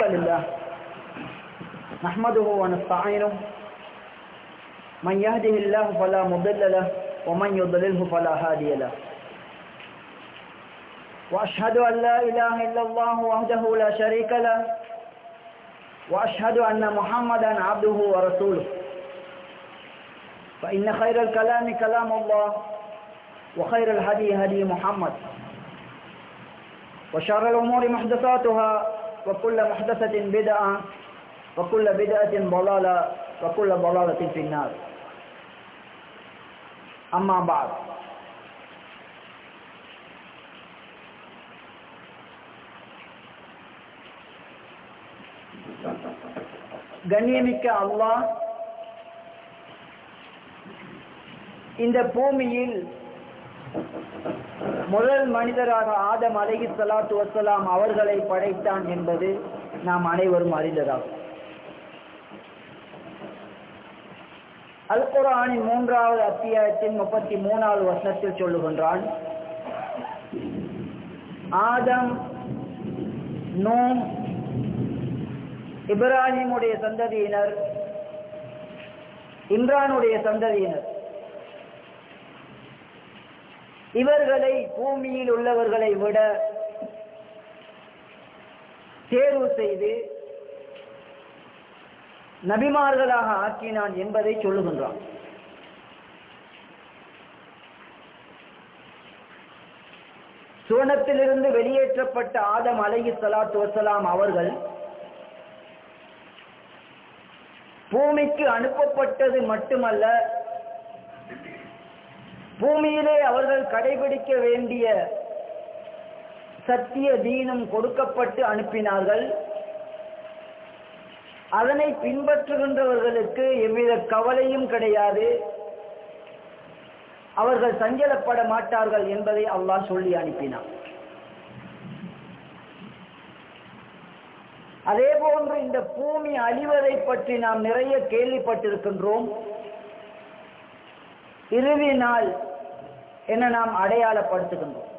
الحمد لله نحمده ونستعينه. من يهده الله فلا مضل له ومن يضلله فلا هادي له. وأشهد أن لا إله إلا الله وحده لا شريك له وأشهد أن محمدا عبده ورسوله. فإن خير الكلام كلام الله وخير الهدي هدي محمد. وشر الأمور محدثاتها وكل محدثة بدعة وكل بدعة ضلالة وكل ضلالة في النار أما بعد கண்ணியமிக்க அல்லாஹ் இந்த பூமியில் முதல் மனிதராக ஆதம் அலகி சலாத்து வசலாம் அவர்களை படைத்தான் என்பது நாம் அனைவரும் அறிந்ததாகும். அல் குரானின் மூன்றாவது அத்தியாயத்தின் முப்பத்தி மூணாவது வருஷத்தில் சொல்லுகின்றான் ஆதம் நோம் இப்ராஹிமுடைய சந்ததியினர் இம்ரானுடைய சந்ததியினர். இவர்களை பூமியில் உள்ளவர்களை விட தேர்வு செய்து நபிமார்களாக ஆக்கினான் என்பதை சொல்லுகின்றான். சுவனத்திலிருந்து வெளியேற்றப்பட்ட ஆதம் அலகி சலாத்து வசலாம் அவர்கள் பூமிக்கு அனுப்பப்பட்டது மட்டுமல்ல பூமியிலே அவர்கள் கடைபிடிக்க வேண்டிய சத்திய தீனம் கொடுக்கப்பட்டு அனுப்பினார்கள். அதனை பின்பற்றுகின்றவர்களுக்கு எவ்வித கவலையும் கிடையாது. அவர்கள் சஞ்சலப்பட மாட்டார்கள் என்பதை அல்லாஹ் சொல்லி அனுப்பினார் அதே போன்று இந்த பூமி அழிவதை பற்றி நாம் நிறைய கேள்விப்பட்டிருக்கின்றோம். இறுதி நாள் என நாம் அடையாளப்படுத்துகின்றோம்.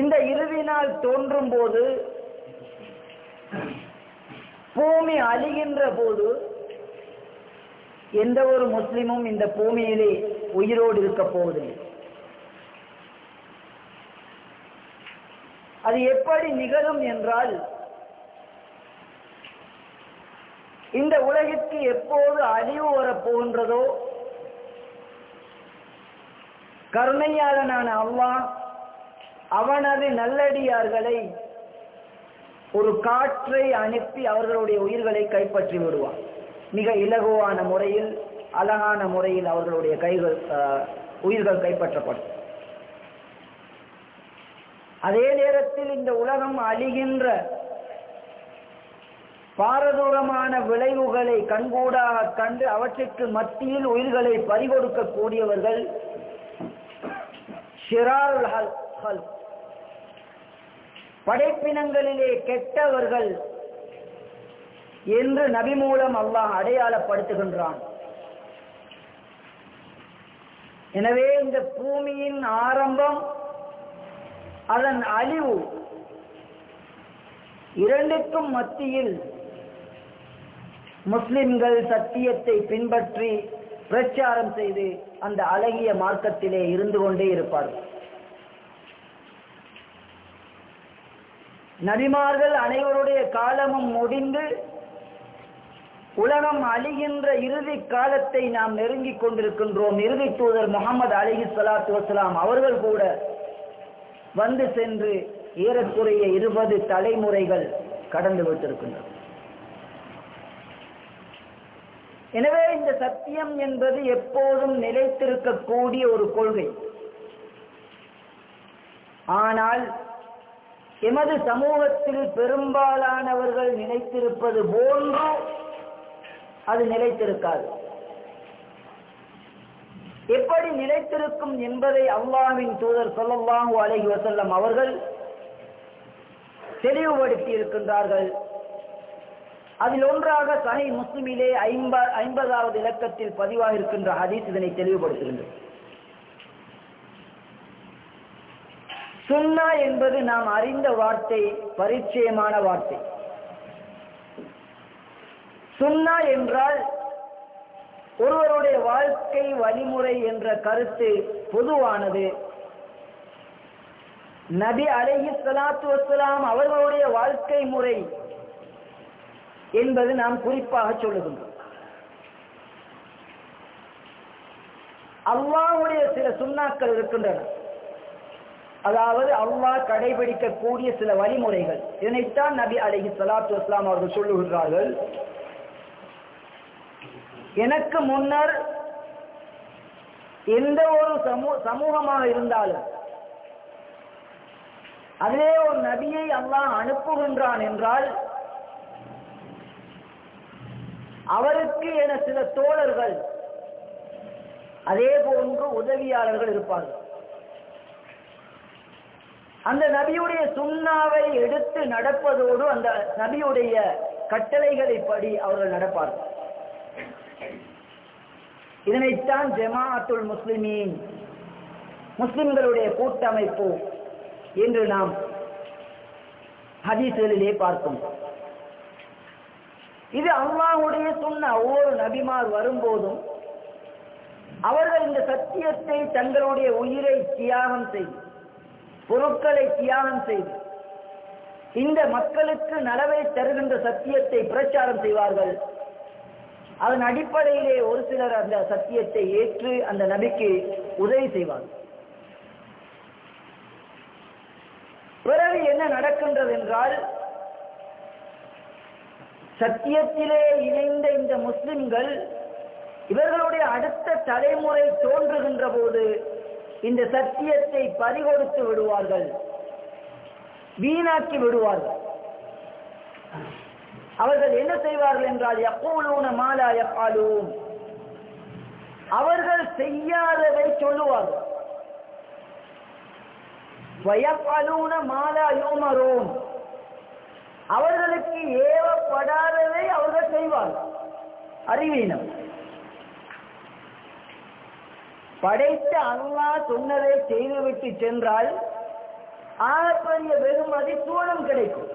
இந்த இறுதி நாள் தோன்றும் போது பூமி அழிகின்ற போது எந்த ஒரு முஸ்லிமும் இந்த பூமியிலே உயிரோடு இருக்க போவதில்லை. அது எப்படி நிகழும் என்றால் இந்த உலகிற்கு எப்போது அழிவு வரப்போகின்றதோ கருணையாளனான அல்லாஹ் அவனது நல்லடியார்களை ஒரு காற்றை அனுப்பி அவர்களுடைய உயிர்களை கைப்பற்றி விடுவான். மிக இலகுவான முறையில் அழகான முறையில் அவர்களுடைய கைகள் உயிர்கள் கைப்பற்றப்படும். அதே நேரத்தில் இந்த உலகம் அழிகின்ற பாரதூரமான விளைவுகளை கண்கூடாக கண்டு அவற்றிற்கு மத்தியில் உயிர்களை பறிகொடுக்கக்கூடியவர்கள் ஷிராருல் ஹல். படைப்பினங்களிலே கெட்டவர்கள் என்று நபி மூலம் அல்லாஹ் அடையாளப்படுத்துகின்றான். எனவே இந்த பூமியின் ஆரம்பம் அதன் அழிவு இரண்டுக்கும் மத்தியில் முஸ்லிம்கள் சத்தியத்தை பின்பற்றி பிரச்சாரம் செய்து அந்த அழகிய மார்க்கத்திலே இருந்து கொண்டே இருப்பார்கள் நபிமார்கள் அனைவருடைய காலமும் முடிந்து உலகம் அழிகின்ற இறுதி காலத்தை நாம் நெருங்கிக் கொண்டிருக்கின்றோம். இறுதி தூதர் முகமது அலிஹி சலாத்து வசலாம் அவர்கள் கூட வந்து சென்று ஏறக்குறைய இருபது தலைமுறைகள் கடந்து விட்டிருக்கின்றன எனவே இந்த சத்தியம் என்பது எப்போதும் நிலைத்திருக்கக்கூடிய ஒரு கொள்கை. ஆனால் எமது சமூகத்தில் பெரும்பாலானவர்கள் நினைத்திருப்பது போன்று அது நிலைத்திருக்காது. எப்படி நிலைத்திருக்கும் என்பதை அல்லாவின் தூதர் சொல்லல்லாஹு அலைஹி வசல்லம் அவர்கள் தெளிவுபடுத்தி இருக்கின்றார்கள். அதில் ஒன்றாக சஹி முஸ்லிமிலே ஐம்ப ஐம்பதாவது இலக்கத்தில் பதிவாக இருக்கின்ற ஹதீஸ் இதனை தெளிவுபடுத்துகின்றது சுன்னா என்பது நாம் அறிந்த வார்த்தை பரிச்சயமான வார்த்தை. சுன்னா என்றால் ஒருவருடைய வாழ்க்கை வழிமுறை என்ற கருத்து பொதுவானது. நபி அலைஹி சலாத்து வசலாம் அவர்களுடைய வாழ்க்கை முறை என்பது நாம் குறிப்பாக சொல்லுகின்றோம். அல்லாவுடைய சில சுண்ணாக்கள் இருக்கின்றன. அதாவது அல்லாஹ் கடைபிடிக்கக்கூடிய சில வழிமுறைகள். இதனைத்தான் நபி அலஹி சலாத்து இஸ்லாம் அவர்கள் சொல்லுகின்றார்கள். எனக்கு முன்னர் எந்த ஒரு சமூகமாக இருந்தாலும் அதிலே ஒரு நபியை அல்லாஹ் அனுப்புகின்றான் என்றால் அவருக்கு என சில தோழர்கள் அதே போன்று உதவியாளர்கள் இருப்பார்கள். அந்த நபியுடைய சுண்ணாவை எடுத்து நடப்பதோடு அந்த நபியுடைய கட்டளைகளை படி அவர்கள் நடப்பார்கள். இதனைத்தான் ஜமாஅத்துல் முஸ்லிமீன் முஸ்லிம்களுடைய கூட்டமைப்பு என்று நாம் ஹதீசுகளிலே பார்க்கும். இது அல்லாஹுடைய சொன்ன ஒவ்வொரு நபிமார் வரும்போதும் அவர்கள் இந்த சத்தியத்தை தங்களுடைய உயிரை தியாகம் செய்து பொருட்களை தியாகம் செய்து இந்த மக்களுக்கு நலவை தருகின்ற சத்தியத்தை பிரச்சாரம் செய்வார்கள். அதன் அடிப்படையிலே ஒரு சிலர் அந்த சத்தியத்தை ஏற்று அந்த நபிக்கு உதவி செய்வார்கள். பிறகு என்ன நடக்கின்றது என்றால் சத்தியத்திலே இணைந்த இந்த முஸ்லிம்கள் இவர்களுடைய அடுத்த தலைமுறை தோன்றுகின்ற போது இந்த சத்தியத்தை பறிகொடுத்து விடுவார்கள். வீணாக்கி விடுவார்கள். அவர்கள் என்ன செய்வார்கள் என்றால் எப்போலூன மாலா எப்பாலும் அவர்கள் செய்யாததை சொல்லுவார்கள். வயப்பாலூன மாலா யோமரோம் அவர்களுக்கு ஏவப்படாததை அவர்கள் செய்வார்கள். அறிவீனம். படைத்த அண்ணா சொன்னதை செய்துவிட்டு சென்றால் ஆகப்பெரிய வெகுமதி தூணம் கிடைக்கும்.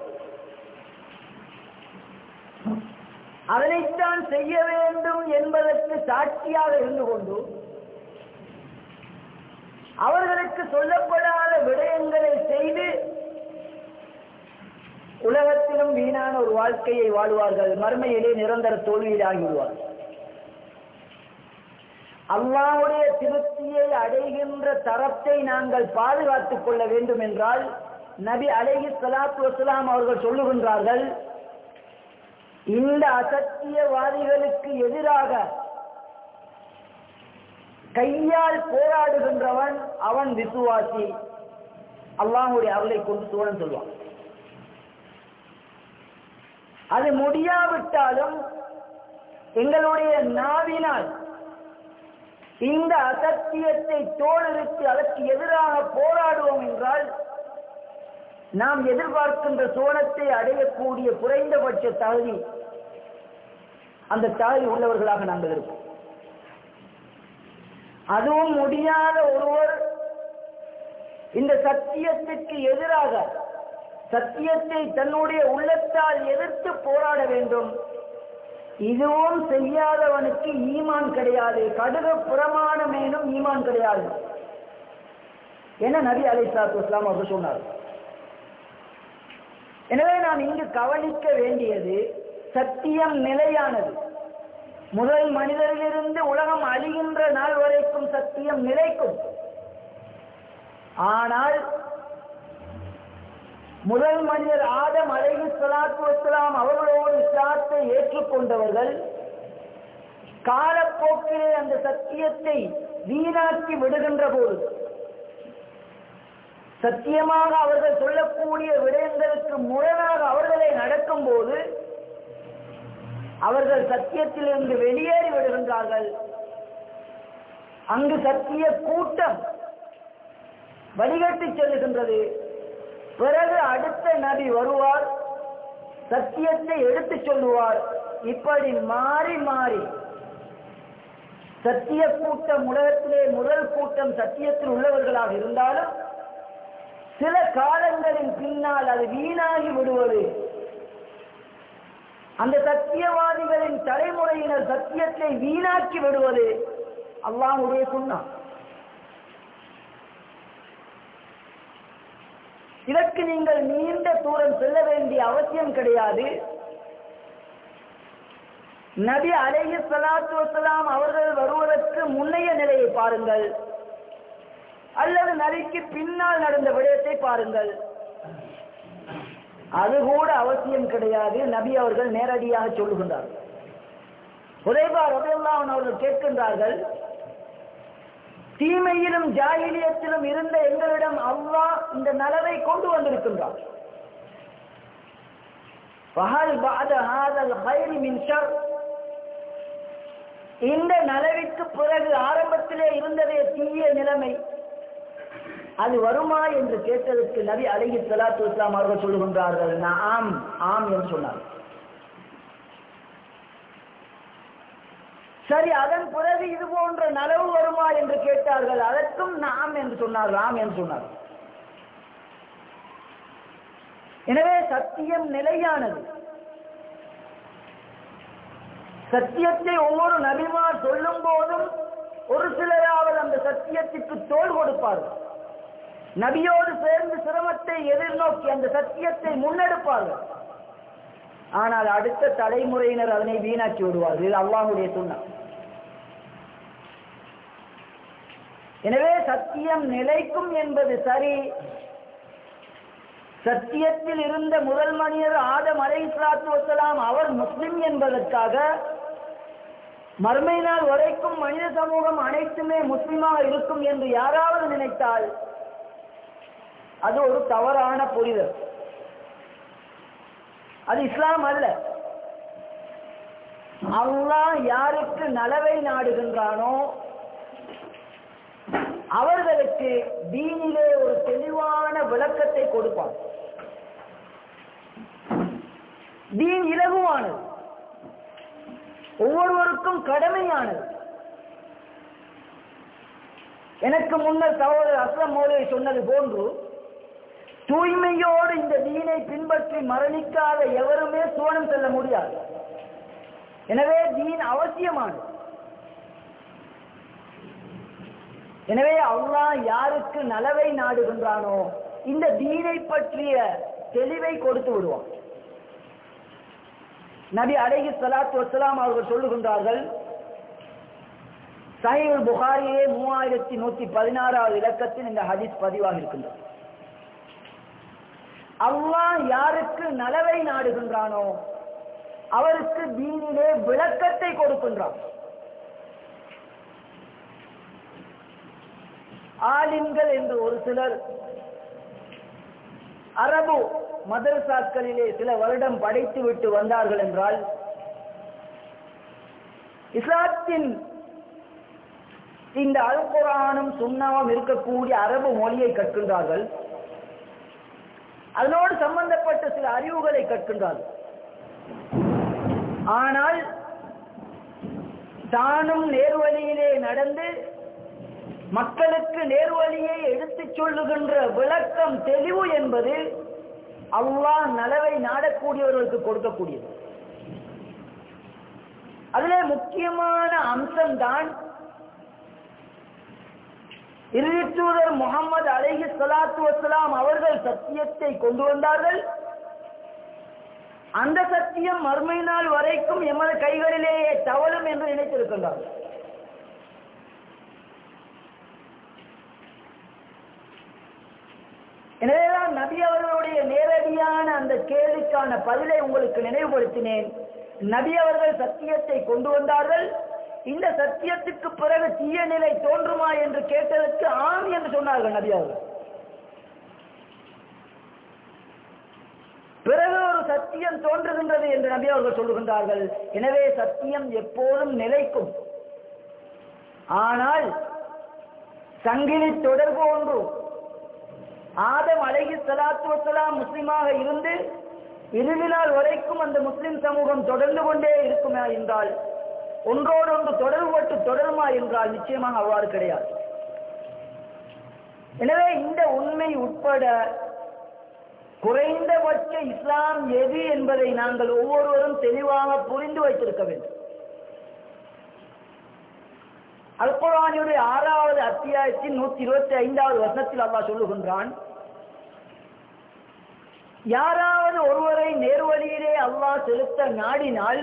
அதனைத்தான் செய்ய வேண்டும் என்பதற்கு சாட்சியாக இருந்து கொண்டு அவர்களுக்கு சொல்லப்படாத விடயங்களை செய்து உலகத்திலும் வீணான ஒரு வாழ்க்கையை வாழ்வார்கள். மறுமையிலே நிரந்தர தோல்வியில் ஆகிவிடுவார்கள் அல்லாவுடைய திருப்தியை அடைகின்ற தரத்தை நாங்கள் பாதுகாத்துக் கொள்ள வேண்டும் என்றால் நபி அலைஹி சலாத்து வசலாம் அவர்கள் சொல்லுகின்றார்கள் இந்த அசத்தியவாதிகளுக்கு எதிராக கையால் போராடுகின்றவன் அவன் விசுவாசி. அல்லாஹுடைய அருளை கொண்டு சோழன் சொல்வான். அது முடியாவிட்டாலும் எங்களுடைய நாவினால் இந்த அசத்தியத்தை தோலெடுத்து அதற்கு எதிராக போராடுவோம் என்றால் நாம் எதிர்பார்க்கின்ற சோனத்தை அடையக்கூடிய குறைந்தபட்ச தகுதி அந்த தகுதி உள்ளவர்களாக நாங்கள் இருப்போம். அதுவும் முடியாத ஒருவர் இந்த சத்தியத்திற்கு எதிராக சத்தியத்தை தன்னுடைய உள்ளத்தால் எதிர்த்து போராட வேண்டும். இதுவும் செய்யாதவனுக்கு ஈமான் கிடையாது. கடுக புறமானமேனும் ஈமான் கிடையாது. என நபி அலை சாத்து இஸ்லாம் அவர் சொன்னார்? எனவே நாம் இங்கு கவனிக்க வேண்டியது சத்தியம் நிலையானது. முதல் மனிதரிலிருந்து உலகம் அழிகின்ற நாள் வரைக்கும் சத்தியம் நிலைக்கும். ஆனால் முதல் மனிதர் ஆதம் அலைஹி சலாத்து வஸ்ஸலாம் அவர்களோடு இஸ்லாத்தை ஏற்றுக்கொண்டவர்கள் காலப்போக்கிலே அந்த சத்தியத்தை வீணாக்கி விடுகின்ற போது சத்தியமாக அவர்கள் சொல்லக்கூடிய விடயங்களுக்கு முரணாக அவர்களை நடக்கும் போது அவர்கள் சத்தியத்திலிருந்து வெளியேறி விடுகின்றார்கள். அங்கு சத்திய கூட்டம் வடிகட்டி செல்லுகின்றது. பிறகு அடுத்த நபி வருவார். சத்தியத்தை எடுத்துச் சொல்லுவார். இப்படி மாறி மாறி சத்திய கூட்டம் உலகத்திலே முதல் கூட்டம் சத்தியத்தில் உள்ளவர்களாக இருந்தாலும் சில காலங்களின் பின்னால் அது வீணாகி விடுவது. அந்த சத்தியவாதிகளின் தலைமுறையினர் சத்தியத்தை வீணாக்கி விடுவது அல்லாஹ்வுடைய சுண்ணா. இதற்கு நீங்கள் நீண்ட தூரம் செல்ல வேண்டிய அவசியம் கிடையாது. நபி அலைஹி சலாத்து வசலாம் அவர்கள் வருவதற்கு முன்னைய நிலையை பாருங்கள். அல்லது நபிக்கு பின்னால் நடந்த விடயத்தை பாருங்கள். அது கூட அவசியம் கிடையாது நபி அவர்கள் நேரடியாக சொல்லுகின்றார்கள். உதைபா ரபியல்லாஹன் அவர்கள் கேட்கின்றார்கள் தீமையிலும் ஜாகிலியத்திலும் இருந்த எங்களிடம் அவ்வா இந்த நலவை கொண்டு வந்திருக்கின்றார். இந்த நலவிற்கு பிறகு ஆரம்பத்திலே இருந்ததே தீய நிலைமை. அது வருமா என்று கேட்டதற்கு நபி அழகி சலாத்து இஸ்லாம் அவர்கள் சொல்லுகின்றார்கள் ஆம் ஆம் என்று சொன்னார்கள். சரி அதன் பிறகு இது போன்ற நலவு வருமா என்று கேட்டார்கள். அதற்கும் நாம் என்று சொன்னார் ராம் என்று சொன்னார். எனவே சத்தியம் நிலையானது. சத்தியத்தை ஒவ்வொரு நபிமார் சொல்லும் போதும் ஒரு சிலராவது அந்த சத்தியத்திற்கு தோல் கொடுப்பார்கள் நபியோடு சேர்ந்து சிரமத்தை எதிர்நோக்கி அந்த சத்தியத்தை முன்னெடுப்பார்கள் ஆனால் அடுத்த தலைமுறையினர் அதனை வீணாக்கி விடுவார்கள். இது அல்லாஹுடைய சுண்ணா. எனவே சத்தியம் நிலைக்கும் என்பது சரி. சத்தியத்தில் இருந்த முதல் மனிதர் ஆதம் அலை இஸ்லாத்து வசலாம் அவர் முஸ்லிம் என்பதற்காக மறுமை நாள் வரைக்கும் மனித சமூகம் அனைத்துமே முஸ்லிமாக இருக்கும் என்று யாராவது நினைத்தால் அது ஒரு தவறான புரிதல். அது இஸ்லாம் அல்ல. அல்லாஹ் யாருக்கு நலவை நாடுகின்றானோ அவர்களுக்கு தீனிலே ஒரு தெளிவான விளக்கத்தை கொடுப்பான் தீன் இலகுவானது. ஒவ்வொருவருக்கும் கடமையானது. எனக்கு முன்னர் சகோதரர் அஸ்லம் மோலே சொன்னது போன்று தூய்மையோடு இந்த தீனை பின்பற்றி மரணிக்காத எவருமே சுவனம் செல்ல முடியாது. எனவே தீன் அவசியமானது. எனவே அல்லாஹ் யாருக்கு நலவை நாடுகின்றானோ இந்த தீனை பற்றிய தெளிவை கொடுத்து விடுவான். நபி அடகி சலாத்து வசலாம் அவர்கள் சொல்லுகின்றார்கள் சஹீஹுல் புகாரியே மூவாயிரத்தி நூத்தி பதினாறாவது இலக்கத்தில் இந்த ஹதீஸ் பதிவாக இருக்கின்றது. அல்லாஹ் யாருக்கு நலவை நாடுகின்றானோ அவருக்கு தீனிலே விளக்கத்தை கொடுக்கின்றான். ஆலிம்கள் என்று ஒரு சிலர். அரபு மதரசாக்களிலே சில வருடம் படைத்து விட்டு வந்தார்கள் என்றால் இஸ்லாத்தின் இந்த அல்குரானும் சுண்ணாவும் இருக்கக்கூடிய அரபு மொழியை கற்கின்றார்கள். அதனோடு சம்பந்தப்பட்ட சில அறிவுகளை கற்கின்றார்கள். ஆனால் தானும் நேர்வழியிலே நடந்து மக்களுக்கு நேர்வழியை எடுத்துச் சொல்லுகின்ற விளக்கம் தெளிவு என்பது அல்லாஹ் நலவை நாடக்கூடியவர்களுக்கு கொடுக்கக்கூடியது. அதிலே முக்கியமான அம்சம்தான் இறுதித்தூதர் முகமது அலைஹி சலாத்து வசலாம் அவர்கள் சத்தியத்தை கொண்டு வந்தார்கள். அந்த சத்தியம் மறுமை நாள் வரைக்கும் எமது கைகளிலேயே தவழும் என்று நினைத்திருக்கின்றார்கள். எனவேதான் நபி அவர்களுடைய நேரடியான அந்த கேள்விக்கான பதிலை உங்களுக்கு நினைவுபடுத்தினேன். நபி அவர்கள் சத்தியத்தை கொண்டு வந்தார்கள். இந்த சத்தியத்துக்கு பிறகு தீய நிலை தோன்றுமா என்று கேட்டதற்கு ஆம் என்று சொன்னார்கள் நபி அவர்கள். பிறகு ஒரு சத்தியம் தோன்றுகின்றது என்று நபி அவர்கள் சொல்லுகின்றார்கள். எனவே சத்தியம் எப்போதும் நிலைக்கும். ஆனால் சங்கிலி தொடர்பு ஒன்று ஆதம் அழகி சலாத்து வசலாம் முஸ்லீமாக இருந்து இறுதி நாள் வரைக்கும் அந்த முஸ்லிம் சமூகம் தொடர்ந்து கொண்டே இருக்குமா என்றால் ஒன்றோடொன்று தொடர்பட்டு தொடருமா என்றால் நிச்சயமாக அவ்வாறு கிடையாது. எனவே இந்த உண்மை உட்பட குறைந்தபட்ச இஸ்லாம் எது என்பதை நாங்கள் ஒவ்வொருவரும் தெளிவாக புரிந்து வைத்திருக்க வேண்டும். அல்குரானுடைய ஆறாவது அத்தியாயத்தின் நூத்தி இருபத்தி ஐந்தாவது வருஷத்தில் அல்லா சொல்லுகின்றான் யாராவது ஒருவரை நேர்வழியிலே அல்லாஹ் செலுத்த நாடினால்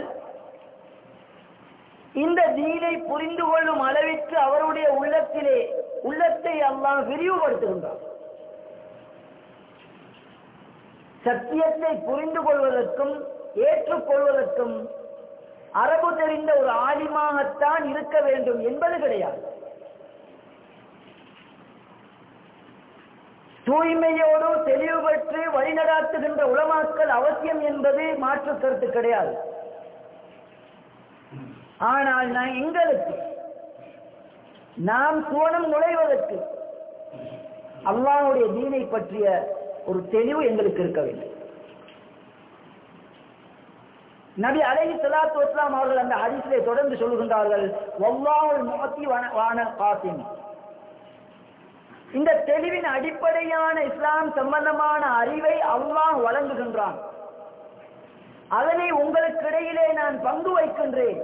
இந்த தீனை புரிந்து கொள்ளும் அளவிற்கு அவருடைய உள்ளத்திலே உள்ளத்தை அல்லாஹ் விரிவுபடுத்துகின்றார் சத்தியத்தை புரிந்து கொள்வதற்கும் ஏற்றுக்கொள்வதற்கும் அரபு தெரிந்த ஒரு ஆலிமாகத்தான் இருக்க வேண்டும் என்பது கிடையாது. தூய்மையோடு தெளிவு பெற்று வழிநடாத்துகின்ற உலமாக்கள் அவசியம் என்பது மாற்று கருத்து கிடையாது. ஆனால் நான் எங்களுக்கு நாம் சுவனம் நுழைவதற்கு அல்லாவுடைய தீனை பற்றிய ஒரு தெளிவு எங்களுக்கு இருக்க வேண்டும். நபி அலைஹி சலாத்து வஸ்லாம் அவர்கள் அந்த ஹரிசிலே தொடர்ந்து சொல்கின்றார்கள் வல்லாஹுல் முஅத்தி வான காசிம். இந்த தெளிவின் அடிப்படையான இஸ்லாம் சம்பந்தமான அறிவை அல்லாஹ் வழங்குகின்றான். அதனை உங்களுக்கு இடையிலே நான் பங்கு வைக்கின்றேன்.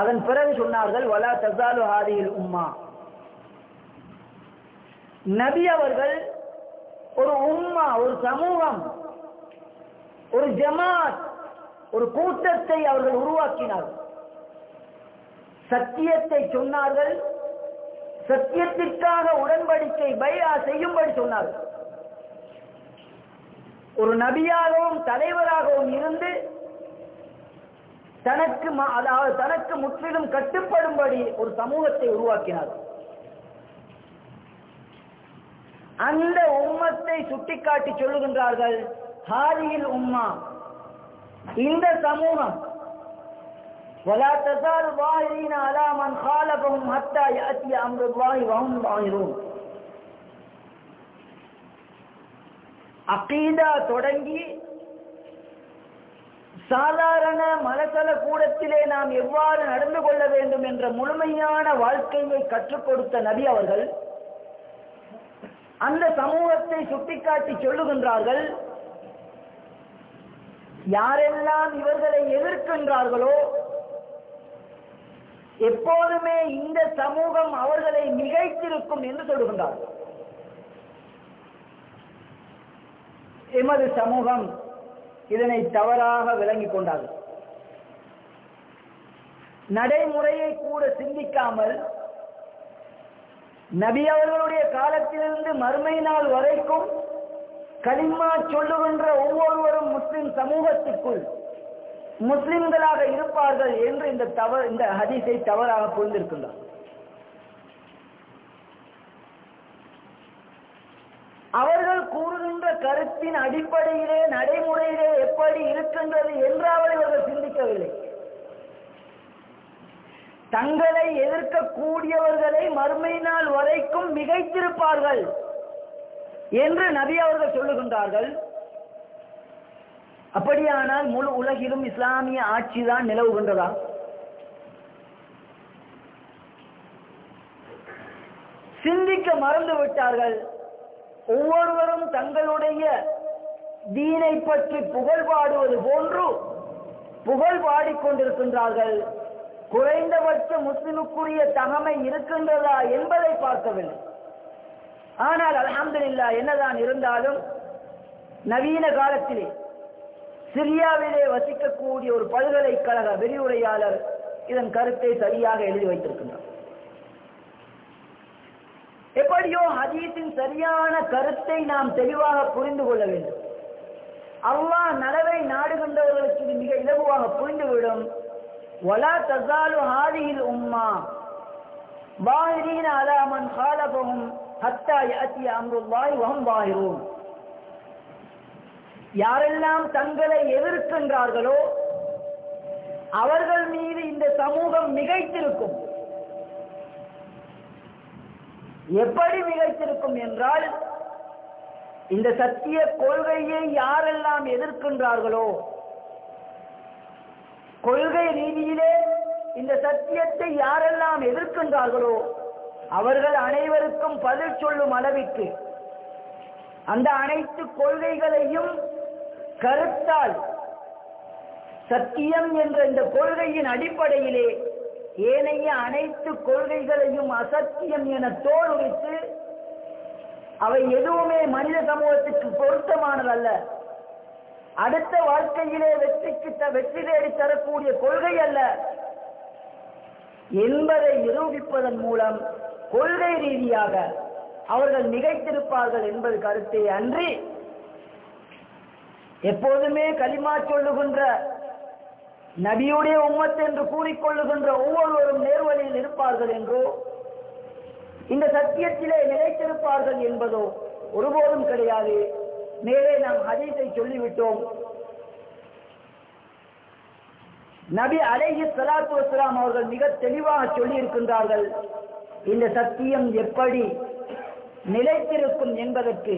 அதன் பிறகு சொன்னார்கள் வலா தசாலு ஹாதியில் உம்மா. நபி அவர்கள் ஒரு உம்மா ஒரு சமூகம் ஒரு ஜமாத் ஒரு கூட்டத்தை அவர்கள் உருவாக்கினார்கள். சத்தியத்தை சொன்னார்கள். சத்தியத்திற்காக உடன்படிக்கை பையா செய்யும்படி சொன்னார்கள். ஒரு நபியாகவும் தலைவராகவும் இருந்து தனக்கு அதாவது தனக்கு முற்றிலும் கட்டுப்படும்படி ஒரு சமூகத்தை உருவாக்கினார் அந்த உம்மத்தை சுட்டிக்காட்டி சொல்லுகின்றார்கள். ஹாரியில் உம்மா இந்த சமூகம் ولا تزال ظاهرين على من خالفهم حتى يأتي أمر الله وهم ظاهرون அகீதா தொடங்கி சாதாரண மலசல கூடத்திலே நாம் எவ்வாறு நடந்து கொள்ள வேண்டும் என்ற முழுமையான வாழ்க்கையை கற்றுக் கொடுத்த நபி அவர்கள் அந்த சமூகத்தை சுட்டிக்காட்டி சொல்லுகின்றார்கள் யாரெல்லாம் இவர்களை எதிர்க்கின்றார்களோ எப்போதுமே இந்த சமூகம் அவர்களை மிகைத்திருக்கும் என்று சொல்லுகின்றார்கள். எமது சமூகம் இதனை தவறாக விளங்கிக் கொண்டார்கள் நடைமுறையை கூட சிந்திக்காமல் நபி அவர்களுடைய காலத்திலிருந்து மறுமை நாள் வரைக்கும் கலிமா சொல்லுகின்ற ஒவ்வொருவரும் முஸ்லிம் சமூகத்துக்குள் முஸ்லிம்களாக இருப்பார்கள் என்று இந்த தவறு இந்த ஹதீஸை தவறாக புரிந்திருக்கின்றார். அவர்கள் கூறுகின்ற கருத்தின் அடிப்படையிலே நடைமுறையிலே எப்படி இருக்கின்றது என்றாவது இவர்கள் சிந்திக்கவில்லை. தங்களை எதிர்க்கக்கூடியவர்களை மறுமை நாள் வரைக்கும் மிகைத்திருப்பார்கள். என்று நபி அவர்கள் சொல்லுகின்றார்கள். அப்படியானால் முழு உலகிலும் இஸ்லாமிய ஆட்சி தான் நிலவுகின்றதா? சிந்திக்க மறந்து விட்டார்கள். ஒவ்வொருவரும் தங்களுடைய தீனை பற்றி புகழ் பாடுவது போன்று புகழ் பாடிக்கொண்டிருக்கின்றார்கள் குறைந்தபட்ச முஸ்லிமுக்குரிய தகமை இருக்கின்றதா என்பதை பார்க்கவில்லை. ஆனால் அலமதுல்லா என்னதான் இருந்தாலும் நவீன காலத்திலே சிரியாவிலே வசிக்கக்கூடிய ஒரு பல்கலைக்கழக விரிவுரையாளர் இதன் கருத்தை சரியாக எழுதி வைத்திருக்கின்றார். எப்படியோ ஹதீஸின் சரியான கருத்தை நாம் தெளிவாக புரிந்து கொள்ள வேண்டும். அல்லாஹ் நலவை நாடுகின்றவர்களுக்கு இது மிக இலகுவாக புரிந்துவிடும். வலா தசாலு ஹாதியில் உம்மா பாஹிரீன அலாமன் காலபகும் ஹத்தா யஅத்தி அம்ருல்லாஹி வகம் பாஹிரூன் யாரெல்லாம் தங்களை எதிர்க்கின்றார்களோ அவர்கள் மீது இந்த சமூகம் மிகைத்திருக்கும். எப்படி மிகைத்திருக்கும் என்றால் இந்த சத்திய கொள்கையை யாரெல்லாம் எதிர்க்கின்றார்களோ கொள்கை ரீதியிலே இந்த சத்தியத்தை யாரெல்லாம் எதிர்க்கின்றார்களோ அவர்கள் அனைவருக்கும் பதில் சொல்லும் அளவிற்கு அந்த அனைத்து கொள்கைகளையும் கருத்தால் சத்தியம் என்ற இந்த கொள்கையின் அடிப்படையிலே ஏனைய அனைத்து கொள்கைகளையும் அசத்தியம் என தோல்வித்து அவை எதுவுமே மனித சமூகத்துக்கு பொருத்தமானதல்ல. அடுத்த வாழ்க்கையிலே வெற்றிக்கு த- வெற்றி தேடி தரக்கூடிய கொள்கை அல்ல. என்பதை நிரூபிப்பதன் மூலம் கொள்கை ரீதியாக அவர்கள் நிகழ்த்திருப்பார்கள் என்பது கருத்தே அன்றி எப்போதுமே களிமா சொல்லுகின்ற நபியுடைய உம்மத் என்று கூறிக்கொள்ளுகின்ற ஒவ்வொருவரும் நேர்வழியில் இருப்பார்கள் என்றோ இந்த சத்தியத்திலே நிலைத்திருப்பார்கள் என்பதோ ஒருபோதும் கிடையாது. மேலே நாம் ஹதீஸை சொல்லிவிட்டோம். நபி அலைஹி சலாத்து வஸ்லாம் அவர்கள் மிக தெளிவாக சொல்லி இருக்கின்றார்கள் இந்த சத்தியம் எப்படி நிலைத்திருக்கும் என்பதற்கு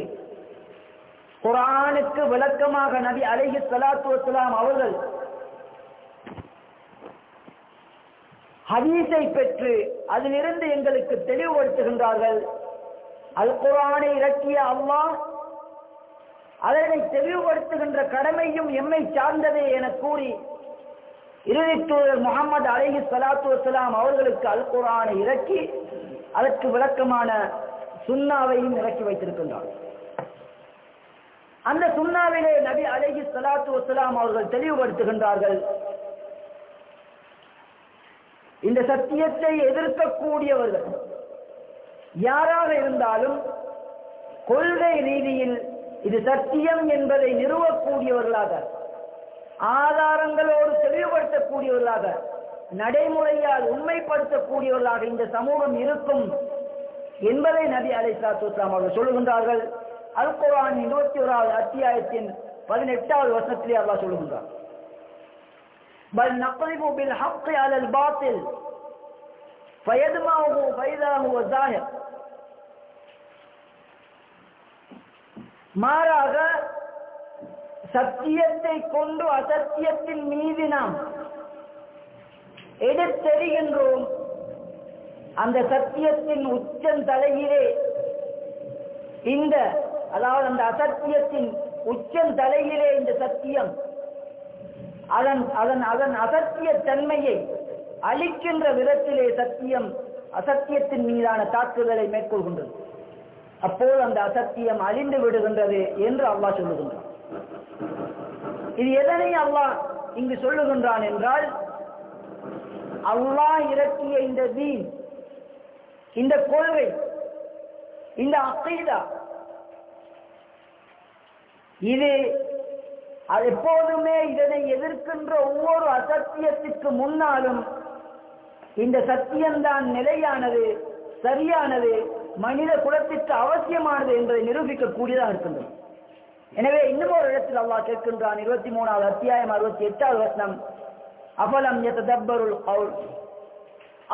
குரானுக்கு விளக்கமாக நபி அலேஹி சலாத்து வஸ்லாம் அவர்கள் ஹதீஸை பெற்று அதிலிருந்து எங்களுக்கு தெளிவுபடுத்துகின்றார்கள். அல் குரானை இறக்கிய அம்மா அதனை தெளிவுபடுத்துகின்ற கடமையும் எம்மை சார்ந்ததே என கூறி இறுதி முகமது அலைஹி சலாத்து வஸலாம் அவர்களுக்கு அல் குரானை இறக்கி அதற்கு விளக்கமான சுண்ணாவையும் இறக்கி வைத்திருக்கின்றார். அந்த சுண்ணாவிலே நபி அலைஹி சலாத்து வசலாம் அவர்கள் தெளிவுபடுத்துகின்றார்கள். இந்த சத்தியத்தை எதிர்க்கக்கூடியவர்கள் யாராக இருந்தாலும் கொள்கை ரீதியில் இது சத்தியம் என்பதை நிறுவக்கூடியவர்களாக ஆதாரங்களோடு தெளிவுபடுத்தக்கூடியவர்களாக நடைமுறையால் உண்மைப்படுத்தக்கூடியவர்களாக இந்த சமூகம் இருக்கும் என்பதை நபி அலை சாத்துலாம் அவர்கள் சொல்லுகின்றார்கள். அல் குரான் இருபத்தி ஓராவது அத்தியாயத்தின் பதினெட்டாவது வருஷத்திலே அல்லா சொல்லுகின்றார் பல் நக்ரிபு பில் ஹக்கி அலல் பாத்தில் ஃபயதுமாஹு ஃபைதாஹு மாறாக சத்தியத்தை கொண்டு அசத்தியத்தின் மீது நாம் எடுத்தெறிகின்றோம். அந்த சத்தியத்தின் உச்சம் தலையிலே இந்த அதாவது அந்த அசத்தியத்தின் உச்சம் தலையிலே இந்த சத்தியம் அதன் அதன் அதன் அசத்திய தன்மையை அளிக்கின்ற விதத்திலே சத்தியம் அசத்தியத்தின் மீதான தாக்குதலை மேற்கொள்கின்றது. அப்போது அந்த அசத்தியம் அழிந்து விடுகின்றது என்று அவ்வா சொல்லுகின்றான். இது எதனை அல்லாஹ் இங்கு சொல்லுகின்றான் என்றால் அல்லாஹ் இறக்கிய இந்த தீன் இந்த கொள்கை இந்த அசைதா இது அது எப்போதுமே இதனை எதிர்க்கின்ற ஒவ்வொரு அசத்தியத்திற்கு முன்னாலும் இந்த சத்தியம்தான் நிலையானது சரியானது மனித குலத்திற்கு அவசியமானது என்பதை நிரூபிக்கக்கூடியதாக இருக்கின்றது. எனவே இன்னும் ஒரு இடத்தில் அல்லாஹ் கேட்கின்றான் இருபத்தி மூணாவது அத்தியாயம் அறுபத்தி எட்டாவது வசனம். அபலம் எத்தபருள் கவுல்.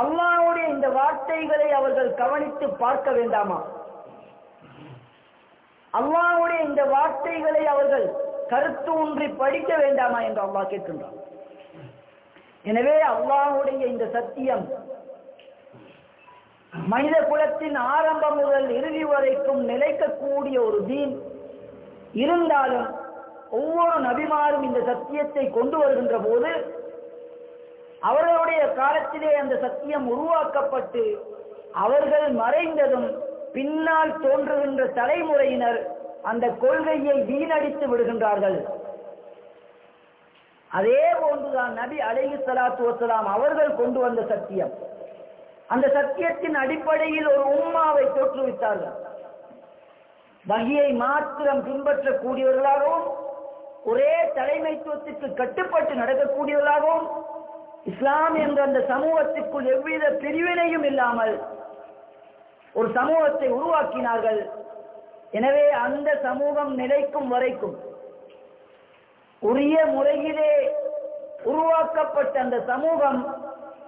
அல்லாஹ்வுடைய இந்த வார்த்தைகளை அவர்கள் கவனித்து பார்க்க வேண்டாமா? அல்லாவுடைய இந்த வார்த்தைகளை அவர்கள் கருத்து ஒன்றி படிக்க வேண்டாமா என்று அல்லாஹ் கேட்கின்றான். எனவே அல்லாஹ்வுடைய இந்த சத்தியம் மனித குலத்தின் ஆரம்பம் முதல் இறுதி வரைக்கும் நிலைக்கக்கூடிய ஒரு தீன். இருந்தாலும் ஒவ்வொரு நபிமாரும் இந்த சத்தியத்தை கொண்டு வருகின்ற போது அவர்களுடைய காலத்திலே அந்த சத்தியம் உருவாக்கப்பட்டு அவர்கள் மறைந்ததும் பின்னால் தோன்றுகின்ற தலைமுறையினர் அந்த கொள்கையை வீணடித்து விடுகின்றார்கள். அதே போன்றுதான் நபி அலைஹி சலாத்து வசலாம் அவர்கள் கொண்டு வந்த சத்தியம். அந்த சத்தியத்தின் அடிப்படையில் ஒரு உம்மாவை தோற்றுவித்தார்கள். வகையை மாத்திரம் பின்பற்றக்கூடியவர்களாகவும் ஒரே தலைமைத்துவத்திற்கு கட்டுப்பட்டு நடக்கக்கூடியவர்களாகவும் இஸ்லாம் என்ற அந்த சமூகத்திற்குள் எவ்வித பிரிவினையும் இல்லாமல் ஒரு சமூகத்தை உருவாக்கினார்கள். எனவே அந்த சமூகம் நிலைக்கும் வரைக்கும் உரிய முறையிலே உருவாக்கப்பட்ட அந்த சமூகம்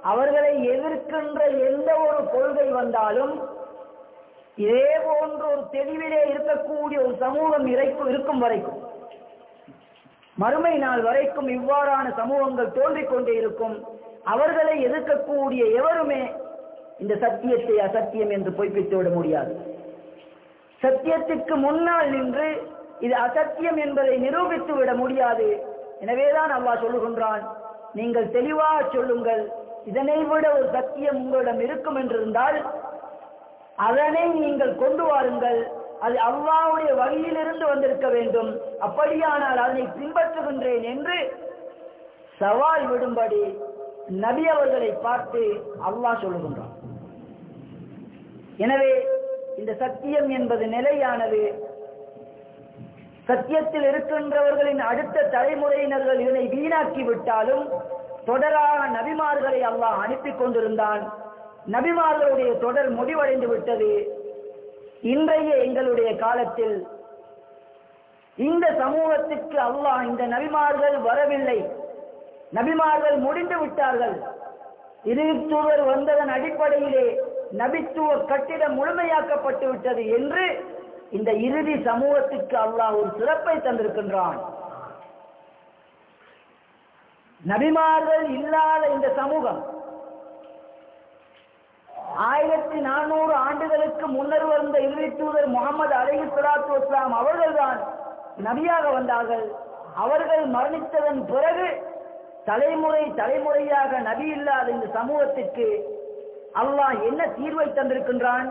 அவர்களை எதிர்க்கின்ற எந்த ஒரு கொள்கை வந்தாலும் இதே போன்ற ஒரு தெளிவிலே இருக்கக்கூடிய ஒரு சமூகம் இறைக்கும் இருக்கும் வரைக்கும் மறுமை நாள் வரைக்கும் இவ்வாறான சமூகங்கள் தோன்றிக் கொண்டே இருக்கும். அவர்களை எதிர்க்கக்கூடிய எவருமே இந்த சத்தியத்தை அசத்தியம் என்று பொய்ப்பித்து விட முடியாது. சத்தியத்துக்கு முன்னால் நின்று இது அசத்தியம் என்பதை நிரூபித்து விட முடியாது. எனவேதான் அல்லாஹ் சொல்லுகின்றான் நீங்கள் தெளிவாக சொல்லுங்கள். இதனை விட ஒரு சத்தியம் உங்களிடம் இருக்கும் என்றிருந்தால் அதனை நீங்கள் கொண்டு வாருங்கள். அது அல்லாவுடைய வழியிலிருந்து வந்திருக்க வேண்டும். அப்படியானால் அதனை பின்பற்றுகின்றேன் என்று சவால் விடும்படி நபி அவர்களை பார்த்து அல்லாஹ் சொல்லுகின்றான். எனவே இந்த சத்தியம் என்பது நிலையானது. சத்தியத்தில் இருக்கின்றவர்களின் அடுத்த தலைமுறையினர்கள் இதனை வீணாக்கி விட்டாலும் தொடராக நபிமார்களை அல்லாஹ் அனுப்பி கொண்டிருந்தான். நபிமார்களுடைய தொடர் முடிவடைந்து விட்டது. இன்றைய எங்களுடைய காலத்தில் இந்த சமூகத்துக்கு அல்லாஹ் இந்த நபிமார்கள் வரவில்லை. நபிமார்கள் முடிந்து விட்டார்கள். இருத்தூவர் வந்ததன் அடிப்படையிலே நபித்துவ கட்டிடம் முழுமையாக்கப்பட்டு விட்டது என்று இந்த இறுதி சமூகத்துக்கு அல்லாஹ் ஒரு சிறப்பை தந்திருக்கின்றான். நபிமார்கள் இல்லாத இந்த சமூகம் ஆயிரத்தி நானூறு ஆண்டுகளுக்கு முன்னர் வந்த இறுதி தூதர் முகமது அலஹி சலாத்து இஸ்லாம் அவர்கள்தான் நபியாக வந்தார்கள். அவர்கள் மரணித்ததன் பிறகு தலைமுறை தலைமுறையாக நபி இல்லாத இந்த சமூகத்திற்கு அல்லாஹ் என்ன தீர்வை தந்திருக்கின்றான்?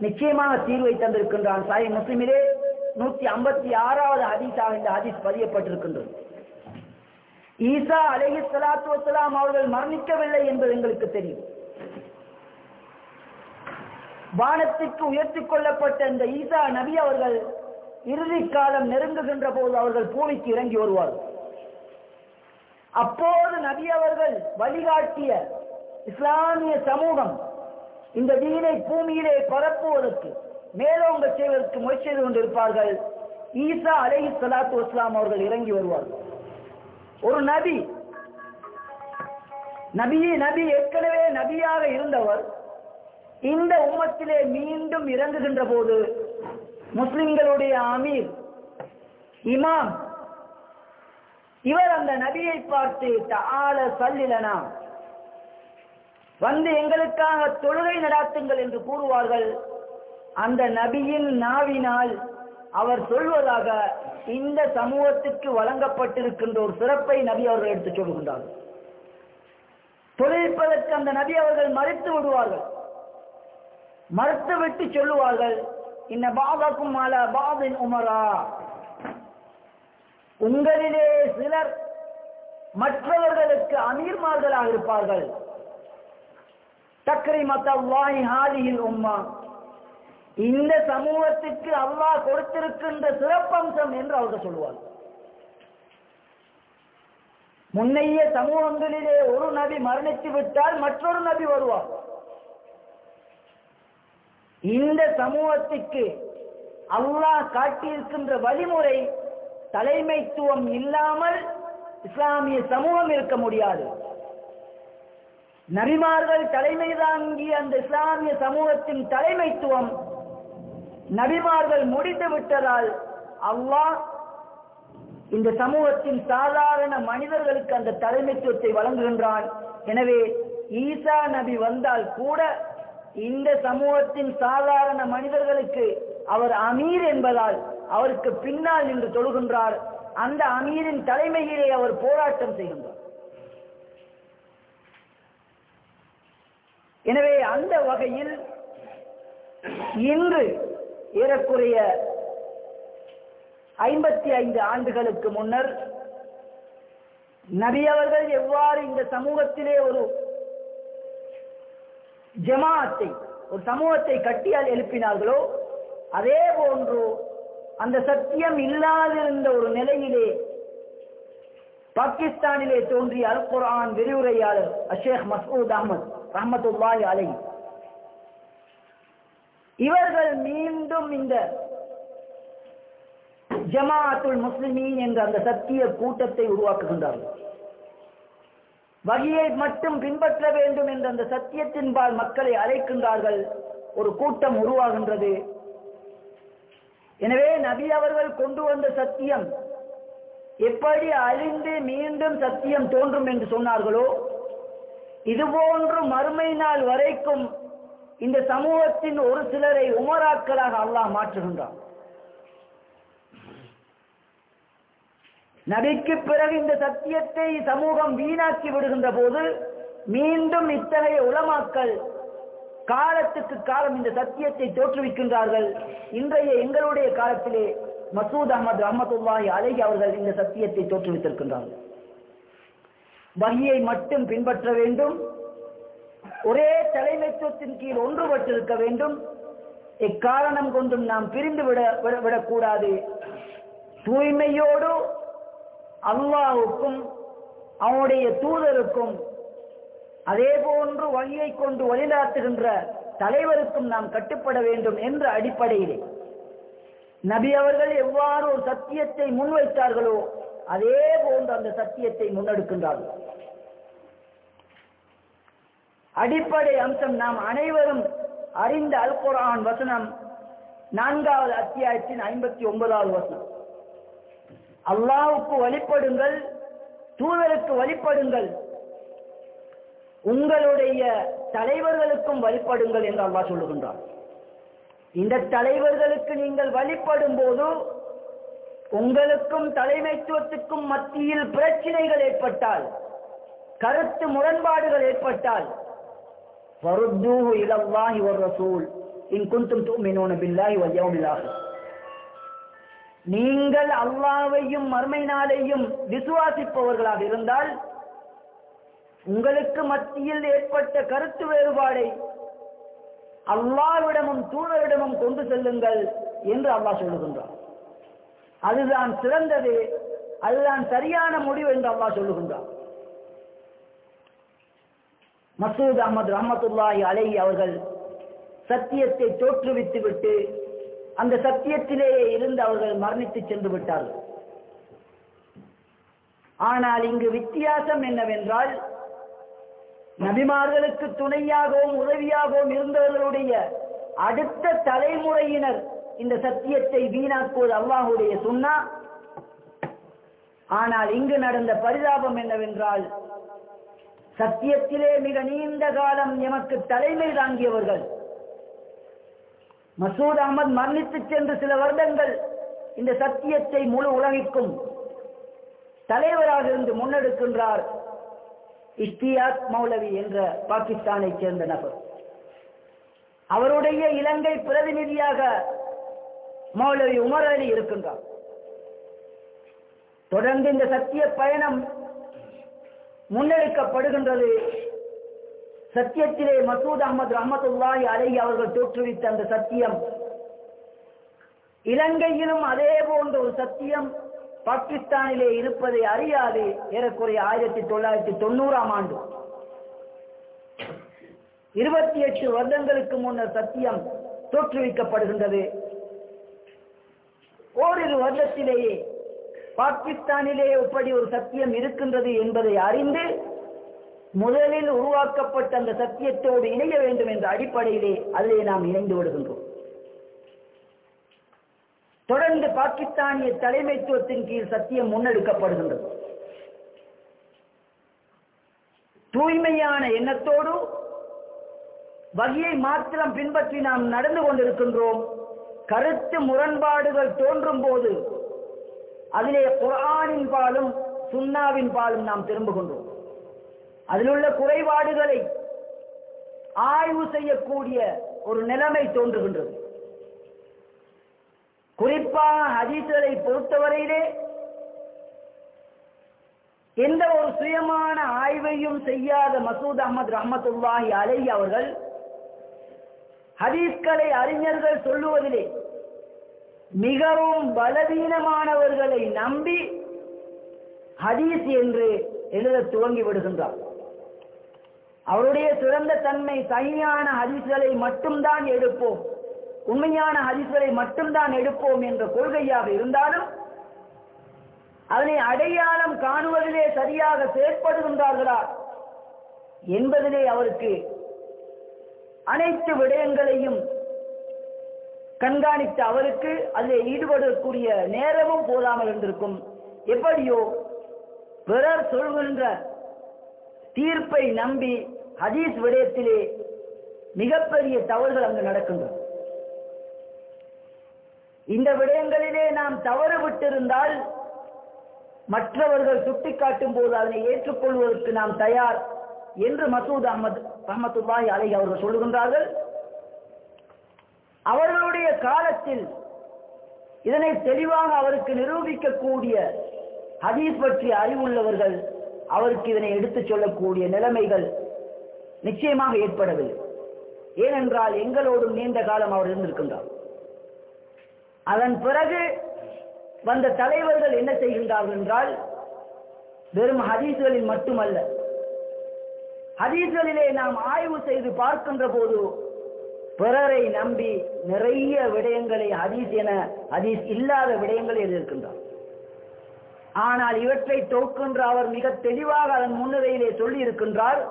நிச்சயமாக தீர்வை தந்திருக்கின்றான். சாய் முஸ்லிமிலே நூத்தி ஐம்பத்தி ஆறாவது ஹதீஸாக இந்த ஹதீஸ் பதியப்பட்டிருக்கின்றது. ஈசா அலஹி சலாத்து வசலாம் அவர்கள் மரணிக்கவில்லை என்பது எங்களுக்கு தெரியும். வானத்திற்கு உயர்த்திக் கொள்ளப்பட்ட இந்த ஈசா நபி அவர்கள் இறுதி காலம் நெருங்குகின்ற போது அவர்கள் பூமிக்கு இறங்கி வருவார்கள். அப்போது நபி அவர்கள் வழிகாட்டிய இஸ்லாமிய சமூகம் இந்த தீனை பூமியிலே பரப்புவதற்கு மேலோங்க செய்வதற்கு முயற்சி செய்து கொண்டிருப்பார்கள். ஈசா அலஹி சலாத்து வஸ்லாம் அவர்கள் இறங்கி வருவார்கள். ஒரு நபி நபியே நபி ஏற்கனவே நபியாக இருந்தவர் இந்த உம்மத்திலே மீண்டும் இறங்குகின்ற போது முஸ்லிம்களுடைய அமீர் இமாம் இவர் அந்த நபியை பார்த்து ஆள சல்லிலனா. வந்து எங்களுக்காக தொழுகை நடாத்துங்கள் என்று கூறுவார்கள். அந்த நபியின் நாவினால் அவர் சொல்வதாக இந்த சமூகத்துக்கு வழங்கப்பட்டிருக்கின்ற ஒரு சிறப்பை நபி அவர்கள் எடுத்துச் சொல்கின்றார்கள். தொழிற்பதற்கு அந்த நபி அவர்கள் மறுத்து விடுவார்கள். மறுத்துவிட்டு சொல்லுவார்கள் இன்ன பாபாக்கும் மாலா பாபின் உமரா. உங்களிலே சிலர் மற்றவர்களுக்கு அமீர்மார்களாக இருப்பார்கள். தக்ரிமத்தல்லாஹி ஹாதியில் உம்மா. இந்த சமூகத்துக்கு அல்லாஹ் கொடுத்திருக்கின்ற சிறப்பம்சம் என்று அவர்கள் சொல்லுவார் முன்னைய சமூகங்களிலே ஒரு நபி மரணித்து விட்டால் மற்றொரு நபி வருவார். இந்த சமூகத்துக்கு அல்லாஹ் காட்டியிருக்கின்ற வழிமுறை தலைமைத்துவம் இல்லாமல் இஸ்லாமிய சமூகம் இருக்க முடியாது. நபிமார்கள் தலைமை தாங்கிய அந்த இஸ்லாமிய சமூகத்தின் தலைமைத்துவம் நபிமார்கள் முடித்து விட்டதால் அல்லாஹ் இந்த சமூகத்தின் சாதாரண மனிதர்களுக்கு அந்த தலைமைத்துவத்தை வழங்குகின்றான். எனவே ஈசா நபி வந்தால் கூட இந்த சமூகத்தின் சாதாரண மனிதர்களுக்கு அவர் அமீர் என்பதால் அவருக்கு பின்னால் நின்று தொழுகின்றார். அந்த அமீரின் தலைமையிலே அவர் போராட்டம் செய்கின்றார். எனவே அந்த வகையில் இன்று ஏறக்குறைய ஐம்பத்தி ஐந்து ஆண்டுகளுக்கு முன்னர் நபி அவர்கள் எவ்வாறு இந்த சமூகத்திலே ஒரு ஜமாத்தை ஒரு சமூகத்தை கட்டியால் எழுப்பினார்களோ அதே போன்று அந்த சத்தியம் இல்லாதிருந்த ஒரு நிலையிலே பாகிஸ்தானிலே தோன்றிய அல் குரான் விரிவுரையாளர் அஷேக் மசூத் அஹமத் ரஹமத்துல்லாய் அலை இவர்கள் மீண்டும் இந்த ஜமாத்துல் முஸ்லிமீன் என்ற அந்த சத்திய கூட்டத்தை உருவாக்குகின்றார்கள். வகையை மட்டும் பின்பற்ற வேண்டும் என்ற அந்த சத்தியத்தின்பால் மக்களை அழைக்கின்றார்கள். ஒரு கூட்டம் உருவாகின்றது. எனவே நபி அவர்கள் கொண்டு வந்த சத்தியம் எப்படி அழிந்து மீண்டும் சத்தியம் தோன்றும் என்று சொன்னார்களோ இதுபோன்று மறுமை நாள் வரைக்கும் இந்த சமூகத்தின் ஒரு சிலரை உமராக்களாக அல்லாஹ் மாற்றுகின்றான். நபிக்கு பிறகு இந்த சத்தியத்தை சமூகம் வீணாக்கி விடுகின்ற போது மீண்டும் இத்தகைய உலமாக்கள் காலத்துக்கு காலம் இந்த சத்தியத்தை தோற்றுவிக்கின்றார்கள். இன்றைய எங்களுடைய காலத்திலே மசூத் அகமது அஹமதுல்லாஹி அலஹி அவர்கள் இந்த சத்தியத்தை தோற்றுவித்திருக்கின்றார்கள். வகியை மட்டும் பின்பற்ற வேண்டும். ஒரே தலைமைத்துவத்தின் கீழ் ஒன்றுபட்டிருக்க வேண்டும். எக்காரணம் கொண்டும் நாம் பிரிந்து விட விட- விடக்கூடாது. தூய்மையோடு அல்லாவுக்கும் அவனுடைய தூதருக்கும் அதே போன்று வழியை கொண்டு வழிநாட்டுகின்ற தலைவருக்கும் நாம் கட்டுப்பட வேண்டும் என்ற அடிப்படையிலே. நபி அவர்கள் எவ்வாறு ஒரு சத்தியத்தை முன்வைத்தார்களோ அதே போன்று அந்த சத்தியத்தை முன்னெடுக்கின்றார்கள். அடிப்படை அம்சம் நாம் அனைவரும் அறிந்த அல் குரான் வசனம் நான்காவது அத்தியாயத்தின் ஐம்பத்தி ஒன்பதாவது வசனம். அல்லாவுக்கு வழிபடுங்கள் தூதருக்கு வழிபடுங்கள் உங்களுடைய தலைவர்களுக்கும் வழிபடுங்கள் என்று அல்லாஹ் சொல்லுகின்றார் இந்த தலைவர்களுக்கு நீங்கள் வழிபடும் போது உங்களுக்கும் தலைமைத்துவத்துக்கும் மத்தியில் பிரச்சனைகள் ஏற்பட்டால் கருத்து முரண்பாடுகள் ஏற்பட்டால் வருத்தூஹு இலவாஹி ஒரு ரசூல் இன் குந்தும் தூமினோன பில்லாஹி வல்யவும் இல்லாகும் நீங்கள் அல்லாவையும் மர்மை நாளையும் விசுவாசிப்பவர்களாக இருந்தால் உங்களுக்கு மத்தியில் ஏற்பட்ட கருத்து வேறுபாடை அல்லாவிடமும் தூணரிடமும் கொண்டு செல்லுங்கள் என்று அல்லாஹ் சொல்லுகின்றார் அதுதான் சிறந்தது அதுதான் சரியான முடிவு என்று அல்லாஹ் சொல்லுகின்றார் மசூத் அகமது ரஹமத்துல்லாஹி அலை அவர்கள் சத்தியத்தை தோற்றுவித்து விட்டு அந்த சத்தியத்திலேயே இருந்து அவர்கள் மரணித்து சென்று விட்டார்கள். ஆனால் இங்கு வித்தியாசம் என்னவென்றால் நபிமார்களுக்கு துணையாகவும் உதவியாகவும் இருந்தவர்களுடைய அடுத்த தலைமுறையினர் இந்த சத்தியத்தை வீணாக்குவது அல்லாஹுடைய சுண்ணா. ஆனால் இங்கு நடந்த பரிதாபம் என்னவென்றால் சத்தியத்திலே மிக நீண்ட காலம் எமக்கு தலைமை தாங்கியவர்கள் மசூத் அகமது மரணித்து சென்று சில வருடங்கள் இந்த சத்தியத்தை முழு உலகிற்கும் தலைவராக இருந்து முன்னெடுக்கின்றார் இஷ்டியாத் மௌலவி என்ற பாகிஸ்தானை சேர்ந்த நபர். அவருடைய இலங்கை பிரதிநிதியாக மௌலவி உமர் அலி இருக்கின்றார். தொடர்ந்து இந்த சத்திய பயணம் முன்னெடுக்கப்படுகின்றது. சத்தியத்திலே மசூத் அகமது ரஹமத்துல்லாஹி அலை அவர்கள் தோற்றுவித்த அந்த சத்தியம். இலங்கையிலும் அதே போன்ற ஒரு சத்தியம் பாகிஸ்தானிலே இருப்பதை அறியாது ஏறக்குறைய ஆயிரத்தி தொள்ளாயிரத்தி தொண்ணூறாம் ஆண்டு. இருபத்தி எட்டு வருடங்களுக்கு முன்னர் சத்தியம் தோற்றுவிக்கப்படுகின்றது. ஓரிரு வருடத்திலேயே பாகிஸ்தானிலே இப்படி ஒரு சத்தியம் இருக்கின்றது என்பதை அறிந்து முதலில் உருவாக்கப்பட்ட அந்த சத்தியத்தோடு இணைய வேண்டும் என்ற அடிப்படையிலே அதிலே நாம் இணைந்து விடுகின்றோம். தொடர்ந்து பாகிஸ்தானிய தலைமைத்துவத்தின் கீழ் சத்தியம் முன்னெடுக்கப்படுகின்றது. தூய்மையான எண்ணத்தோடு வகையை மாத்திரம் பின்பற்றி நாம் நடந்து கொண்டிருக்கின்றோம். கருத்து முரண்பாடுகள் தோன்றும் போது அதிலே குரானின் பாலும் சுன்னாவின் பாலும் நாம் திரும்புகின்றோம். அதில் உள்ள குறைபாடுகளை ஆய்வு செய்யக்கூடிய ஒரு நிலைமை தோன்றுகின்றது. குறிப்பாக ஹதீஸ்களை பொறுத்தவரையிலே எந்த ஒரு சுயமான ஆய்வையும் செய்யாத மசூத் அகமது ரஹமத்துல்லாஹி அலை அவர்கள் ஹதீஸ்களை அறிஞர்கள் சொல்லுவதிலே மிகவும் பலவீனமானவர்களை நம்பி ஹதீஸ் என்று எழுத துவங்கி விடுகின்றார் அவருடைய சிறந்த தன்மை சரியான ஹதீஸ்களை மட்டும்தான் எடுப்போம். உண்மையான ஹதீஸ்களை மட்டும்தான் எடுப்போம் என்ற கொள்கையாக இருந்தாலும் அதனை அடையாளம் காணுவதிலே சரியாக செயற்படுகின்றார்களா என்பதிலே அவருக்கு அனைத்து விடயங்களையும் கண்காணித்த அவருக்கு அதில் ஈடுபடக்கூடிய நேரமும் போதாமல் இருந்திருக்கும். எப்படியோ பிறர் சொல்கின்ற தீர்ப்பை நம்பி ஹதீஸ் விடயத்திலே மிகப்பெரிய தவறுகள் அங்கு நடக்கின்றன இந்த விடயங்களிலே நாம் தவறு விட்டிருந்தால் மற்றவர்கள் சுட்டிக்காட்டும் போது அதனை ஏற்றுக்கொள்வதற்கு நாம் தயார் என்று மசூத் அஹமது ரஹமத்துல்லாஹி அலை அவர்கள் சொல்லுகின்றார்கள். அவர்களுடைய காலத்தில் இதனை தெளிவாக அவருக்கு நிரூபிக்கக்கூடிய ஹதீஸ் பற்றிய அறிவுள்ளவர்கள் அவருக்கு இதனை எடுத்துச் சொல்லக்கூடிய நிலைமைகள் நிச்சயமாக ஏற்படவில்லை. ஏனென்றால் எங்களோடும் நீண்ட காலம் அவர் இருந்திருக்கின்றார். அதன் பிறகு வந்த தலைவர்கள் என்ன செய்கின்றார்கள் என்றால் வெறும் ஹதீஸ்களில் மட்டுமல்ல ஹதீஸ்களிலே நாம் ஆய்வு செய்து பார்க்கின்ற போது பிறரை நம்பி நிறைய விடயங்களை ஹதீஸ் என ஹதீஸ் இல்லாத விடயங்களை எழுதியிருக்கின்றார். ஆனால் இவற்றை தோற்கின்ற அவர் மிக தெளிவாக அதன் முன்னுரையிலே சொல்லி இருக்கின்றார்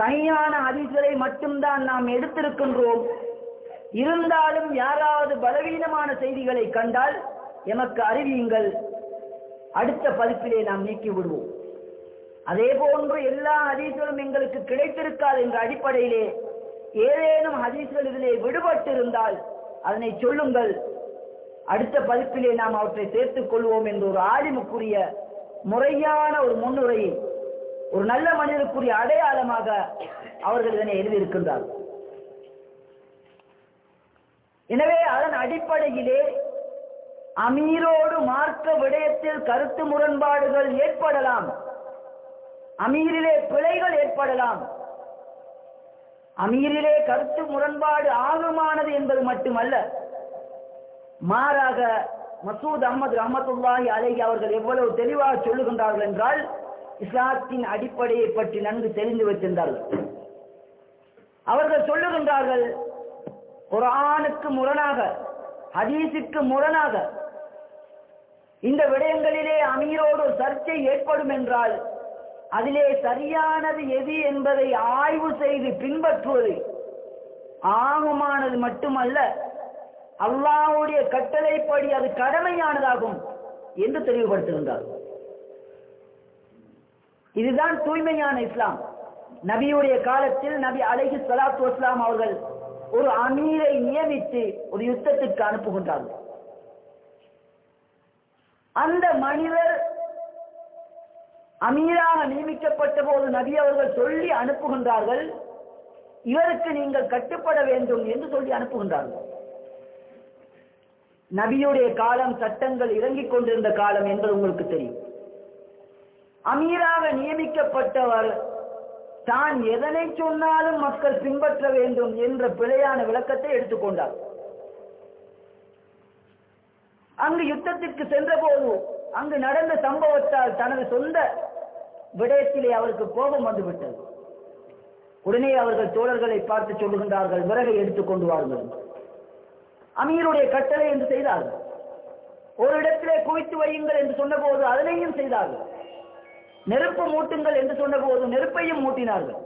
தனியான ஹதீஸ்களை மட்டும்தான் நாம் எடுத்திருக்கின்றோம். இருந்தாலும் யாராவது பலவீனமான செய்திகளை கண்டால் எமக்கு அறிவியுங்கள். அடுத்த பதிப்பிலே நாம் நீக்கி விடுவோம் அதே போன்று எல்லா ஹதீஸ்களும் எங்களுக்கு கிடைத்திருக்காது என்ற அடிப்படையிலே ஏதேனும் ஹதீஸ்கள் இதிலே விடுபட்டிருந்தால் அதனை சொல்லுங்கள். அடுத்த பதிப்பிலே நாம் அவற்றை சேர்த்துக் கொள்வோம் என்ற ஒரு ஆலிமுக்குரிய முறையான ஒரு முன்னுரையை ஒரு நல்ல மனிதனுக்குரிய அடையாளமாக அவர்கள் இதனை எழுதியிருக்கின்றார்கள் எனவே அதன் அடிப்படையிலே அமீரோடு மார்க்க விடயத்தில் கருத்து முரண்பாடுகள் ஏற்படலாம். அமீரிலே பிழைகள் ஏற்படலாம். அமீரிலே கருத்து முரண்பாடு ஆகமானது என்பது மட்டுமல்ல மாறாக மசூத் அகமது ரஹமத்துல்லாஹி அலேஹி அவர்கள் எவ்வளவு தெளிவாக சொல்லுகின்றார்கள் என்றால் இஸ்லாத்தின் அடிப்படையை பற்றி நன்கு தெரிந்து வைத்திருந்தார்கள். அவர்கள் சொல்லுகின்றார்கள் குரானுக்கு முரணாக ஹதீஸுக்கு முரணாக இந்த விடயங்களிலே அமீரோடு சர்ச்சை ஏற்படும் என்றால் அதிலே சரியானது எது என்பதை ஆய்வு செய்து பின்பற்றுவது ஆகமானது மட்டுமல்ல அல்லாவுடைய கட்டளைப்படி அது கடமையானதாகும் என்று தெளிவுபடுத்துகின்றார் இதுதான் தூய்மையான இஸ்லாம். நபியுடைய காலத்தில் நபி அழகி சலாத்து வஸ்லாம் அவர்கள் ஒரு அமீரை நியமித்து ஒரு யுத்தத்திற்கு அனுப்புகின்றார்கள். அந்த மனிதர் அமீராக நியமிக்கப்பட்ட போது நபி அவர்கள் சொல்லி அனுப்புகின்றார்கள் இவருக்கு நீங்கள் கட்டுப்பட வேண்டும் என்று சொல்லி அனுப்புகின்றார்கள். நபியுடைய காலம் சட்டங்கள் இறங்கிக் கொண்டிருந்த காலம் என்பது உங்களுக்கு தெரியும். அமீராக நியமிக்கப்பட்டவர். தான் எதனை சொன்னாலும் மக்கள் பின்பற்ற வேண்டும் என்ற பிழையான விளக்கத்தை எடுத்துக்கொண்டார். அங்கு யுத்தத்திற்கு சென்ற போது அங்கு நடந்த சம்பவத்தால் தனது சொந்த விடயத்திலே அவருக்கு கோபம் வந்துவிட்டது. உடனே அவர்கள் தோழர்களை பார்த்து சொல்லுகின்றார்கள் விறகை எடுத்துக் கொண்டு அமீருடைய கட்டளை என்று செய்தார்கள். ஒரு இடத்திலே குவித்து வையுங்கள் என்று சொன்னபோது அதனையும் செய்தார்கள். நெருப்பு மூட்டுங்கள் என்று சொன்னபோது நெருப்பையும் மூட்டினார்கள்.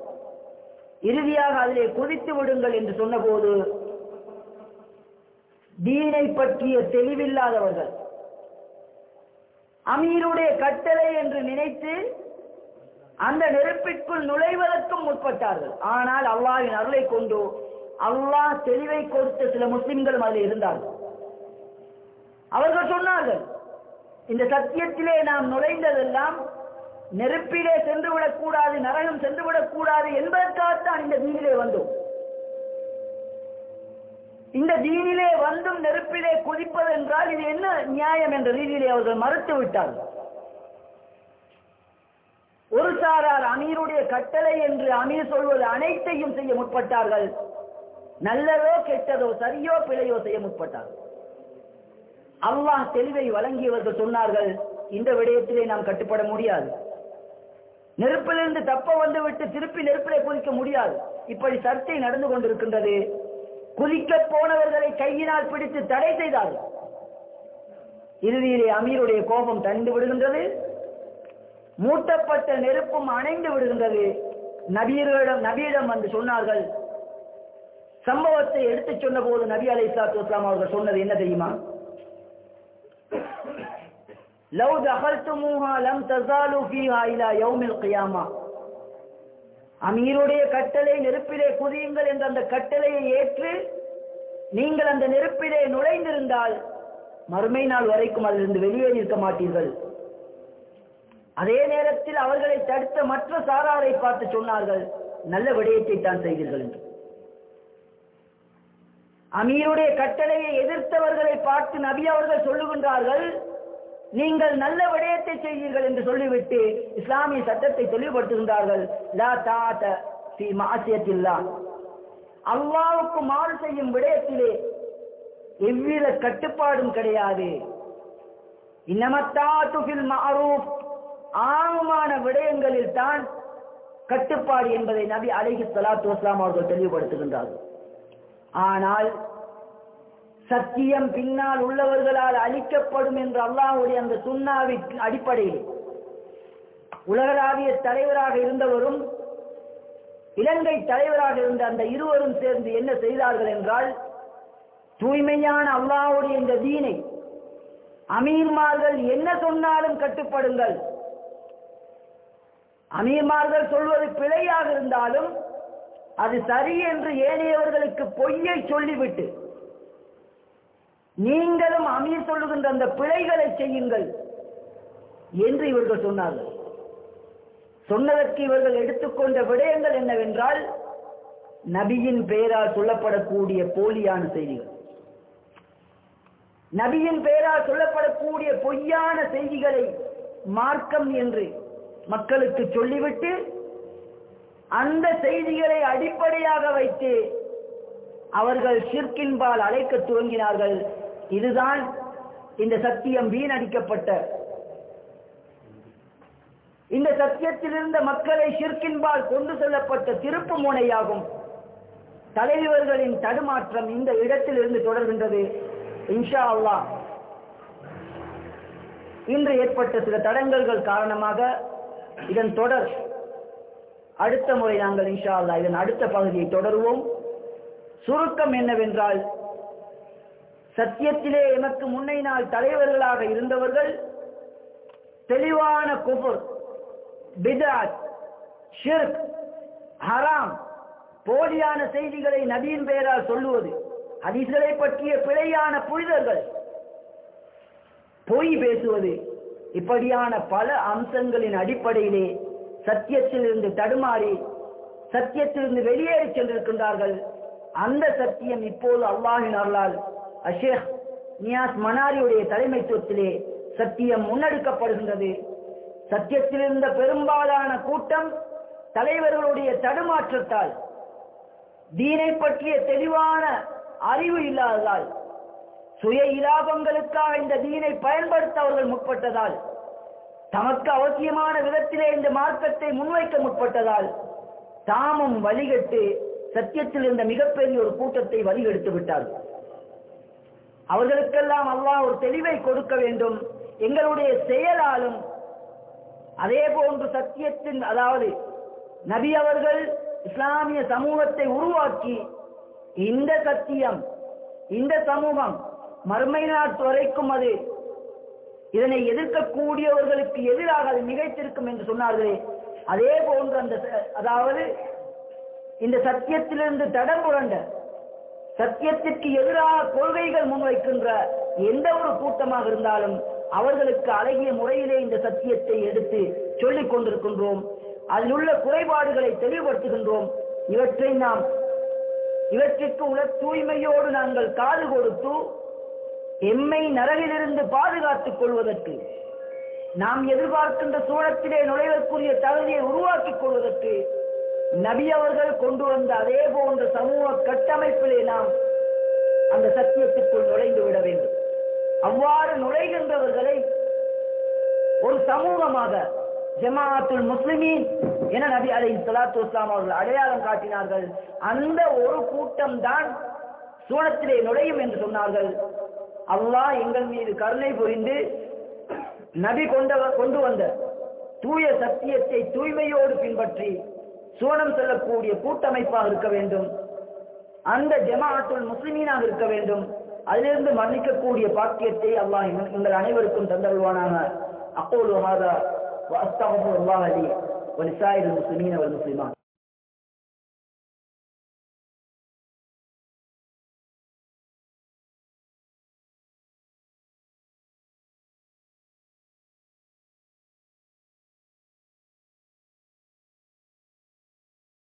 இறுதியாக அதிலே குதித்து விடுங்கள் என்று சொன்னபோது தீனை பற்றிய தெளிவில்லாதவர்கள் அமீருடைய கட்டளை என்று நினைத்து அந்த நெருப்பிற்குள் நுழைவதற்கும் முற்பட்டார்கள். ஆனால் அல்லாவின் அருளை கொண்டு அல்லாஹ் தெளிவை கொடுத்த சில முஸ்லிம்களும் அதில் இருந்தார்கள். அவர்கள் சொன்னார்கள் இந்த சத்தியத்திலே நாம் நுழைந்ததெல்லாம் நெருப்பிலே சென்று விடக்கூடாது நரகம் சென்று விடக்கூடாது என்பதற்காகத்தான் இந்த தீனிலே வந்தோம். இந்த தீனிலே வந்தும் நெருப்பிலே குதிப்பது என்றால் இது என்ன நியாயம் என்ற ரீதியிலே அவர்கள் மறுத்து விட்டார்கள். ஒரு சாரார் அமீருடைய கட்டளை என்று அமீர் சொல்வது அனைத்தையும் செய்ய முற்பட்டார்கள். நல்லதோ கெட்டதோ சரியோ பிழையோ செய்ய முற்பட்டார்கள். அல்லாஹ் தெளிவை வழங்கியவர்கள் சொன்னார்கள் இந்த விடயத்திலே நாம் கட்டுப்பட முடியாது. நெருப்பிலிருந்து தப்ப வந்து விட்டு திருப்பி நெருப்பிலே குதிக்க முடியாது. இப்படி சர்ச்சை நடந்து கொண்டிருக்கின்றது. குதிக்க போனவர்களை கையினால் பிடித்து தடை செய்தார்கள். இறுதியிலே அமீருடைய கோபம் தணிந்து விடுகின்றது. மூட்டப்பட்ட நெருப்பும் அணைந்து விடுகின்றது. நபியர்களிடம் நபியிடம் வந்து சொன்னார்கள். சம்பவத்தை எடுத்துச் சொன்ன போது நபி அலை சாத்து அவர்கள் சொன்னது என்ன தெரியுமா? லவ் தகல்துமூஹா லம் தஸாலு ஃபீஹா இலா யௌமில் கியாமா அமீருடைய கட்டளை நெருப்பிலே குதியுங்கள் என்ற அந்த கட்டளையை ஏற்று நீங்கள் அந்த நெருப்பிலே நுழைந்திருந்தால் மறுமை நாள் வரைக்கும் அதிலிருந்து வெளியே இருக்க மாட்டீர்கள். அதே நேரத்தில் அவர்களை தடுத்த மற்ற சாராரை பார்த்து சொன்னார்கள் நல்ல விடயத்தை தான் செய்தீர்கள் என்று. அமீருடைய கட்டளையை எதிர்த்தவர்களை பார்த்து நபி அவர்கள் சொல்லுகின்றார்கள் நீங்கள் நல்ல விடயத்தை செய்வீர்கள் என்று சொல்லிவிட்டு இஸ்லாமிய சட்டத்தை தெளிவுபடுத்துகின்றார்கள். லா தாத ஃபி மாசியத்தில்லா. அல்லாவுக்கு மாறு செய்யும் விடயத்திலே எவ்வித கட்டுப்பாடும் கிடையாது. இன்னமத்தாத்து ஃபில் ஆழமான விடயங்களில் தான் கட்டுப்பாடு என்பதை நபி அலைஹி சலாத்து வஸலாம் அவர்கள் தெளிவுபடுத்துகின்றார்கள். ஆனால் சத்தியம் பின்னால் உள்ளவர்களால் அளிக்கப்படும் என்று அல்லாஹுடைய அந்த சுண்ணாவின் அடிப்படையில். உலகளாவிய தலைவராக இருந்தவரும் இலங்கை தலைவராக இருந்த அந்த இருவரும் சேர்ந்து என்ன செய்தார்கள் என்றால் தூய்மையான அல்லாஹ்வுடைய இந்த தீனை அமீர்மார்கள் என்ன சொன்னாலும் கட்டுப்படுங்கள். அமீர்மார்கள் சொல்வது பிழையாக இருந்தாலும் அது சரி என்று ஏனையவர்களுக்கு பொய்யை சொல்லிவிட்டு நீங்களும் அமீர் சொல்லுகின்ற அந்த பிழைகளை செய்யுங்கள் என்று இவர்கள் சொன்னார்கள். சொன்னதற்கு இவர்கள் எடுத்துக்கொண்ட விடயங்கள் என்னவென்றால் நபியின் பெயரால் சொல்லப்படக்கூடிய போலியான செய்திகள். நபியின் பெயரால் சொல்லப்படக்கூடிய பொய்யான செய்திகளை மார்க்கம் என்று மக்களுக்கு சொல்லிவிட்டு அந்த செய்திகளை அடிப்படையாக வைத்து அவர்கள் சிற்கின்பால் அழைக்க துவங்கினார்கள். இதுதான் இந்த சத்தியம் வீணடிக்கப்பட்ட. இந்த சத்தியத்தில் இருந்த மக்களை ஷிர்கின்பால் கொண்டு செல்லப்பட்ட திருப்பு முனையாகும். தலைவர்களின் தடுமாற்றம் இந்த இடத்தில் இருந்து தொடர்கின்றது. இன்ஷா அல்லாஹ். இன்று ஏற்பட்ட சில தடங்கல்கள் காரணமாக இதன் தொடர். அடுத்த முறை நாங்கள் இன்ஷா அல்லாஹ் இதன் அடுத்த பகுதியை தொடருவோம். சுருக்கம் என்னவென்றால் சத்தியத்திலே எமக்கு முன்னை நாள் தலைவர்களாக இருந்தவர்கள் தெளிவான குபுர் பிதாத் ஷிர்க் ஹராம் போலியான செய்திகளை நபியின் பெயரால் சொல்லுவது ஹதீஸ்களை பற்றிய பிழையான புனிதர்கள் பொய் பேசுவது இப்படியான பல அம்சங்களின் அடிப்படையிலே சத்தியத்திலிருந்து தடுமாறி சத்தியத்திலிருந்து வெளியேறி சென்றிருக்கின்றார்கள். அந்த சத்தியம் இப்போது அல்லாஹின் அருளால் அஷேக் நியாஸ் மனாரியுடைய தலைமைத்துவத்திலே சத்தியம் முன்னெடுக்கப்படுகின்றது. சத்தியத்தில் இருந்த பெரும்பாலான கூட்டம் தலைவர்களுடைய தடுமாற்றத்தால் தீனை பற்றிய தெளிவான அறிவு இல்லாததால் சுய இலாபங்களுக்காக இந்த தீனை பயன்படுத்த அவர்கள் முற்பட்டதால் தமக்கு அவசியமான விதத்திலே இந்த மார்க்கத்தை முன்வைக்க முற்பட்டதால் தாமும் வழிகட்டு சத்தியத்தில் இருந்த மிகப்பெரிய ஒரு கூட்டத்தை வழிகெடுத்து விட்டார்கள். அவர்களுக்கெல்லாம் அல்லாஹ் ஒரு தெளிவை கொடுக்க வேண்டும். எங்களுடைய செயலாலும் அதே போன்று சத்தியத்தின் அதாவது நபி அவர்கள் இஸ்லாமிய சமூகத்தை உருவாக்கி இந்த சத்தியம் இந்த சமூகம் மறுமை நாட்டு வரைக்கும் அது இதனை எதிர்க்கக்கூடியவர்களுக்கு எதிராக அது நிகழ்த்திருக்கும் என்று சொன்னார்களே. அதே போன்று அந்த அதாவது இந்த சத்தியத்திலிருந்து தடம் புரண்ட சத்தியத்திற்கு எதிராக கொள்கைகள் முன்வைக்கின்ற எந்த ஒரு கூட்டமாக இருந்தாலும் அவர்களுக்கு அழகிய முறையிலே இந்த சத்தியத்தை எடுத்து சொல்லிக் கொண்டிருக்கின்றோம். அதில் உள்ள குறைபாடுகளை தெளிவுபடுத்துகின்றோம். இவற்றை நாம் இவற்றிற்கு உள்ள தூய்மையோடு நாங்கள் காது கொடுத்து எம்மை நரகிலிருந்து பாதுகாத்துக் கொள்வதற்கு நாம் எதிர்பார்க்கின்ற சூழத்திலே நுழைவதற்குரிய தகுதியை உருவாக்கிக் கொள்வதற்கு நபி அவர்கள் கொண்டு வந்த அதே போன்ற சமூக கட்டமைப்பிலே நாம் அந்த சத்தியத்திற்குள் நுழைந்து விட வேண்டும். அவ்வாறு நுழைகின்றவர்களை ஒரு சமூகமாக ஜமாஅத்துல் முஸ்லிமின் என நபி அலை சலாத்து இஸ்லாம் அவர்கள் அடையாளம் காட்டினார்கள். அந்த ஒரு கூட்டம் தான் சூழத்திலே நுழையும் என்று சொன்னார்கள். அல்லாஹ் எங்கள் மீது கருணை புரிந்து நபி கொண்ட கொண்டு வந்த தூய சத்தியத்தை தூய்மையோடு பின்பற்றி சூனம் செல்லக்கூடிய கூட்டமைப்பாக இருக்க வேண்டும் அந்த ஜமாஅத்துல் முஸ்லிமீனாக இருக்க வேண்டும் அதிலிருந்து மன்னிக்கக்கூடிய பாக்கியத்தை அல்லாஹ் எங்கள் எங்கள் அனைவருக்கும் தந்தருவானாக அக்கோலு ஹாதா وأستغفر الله لي ولسائر المسلمين والمسلمات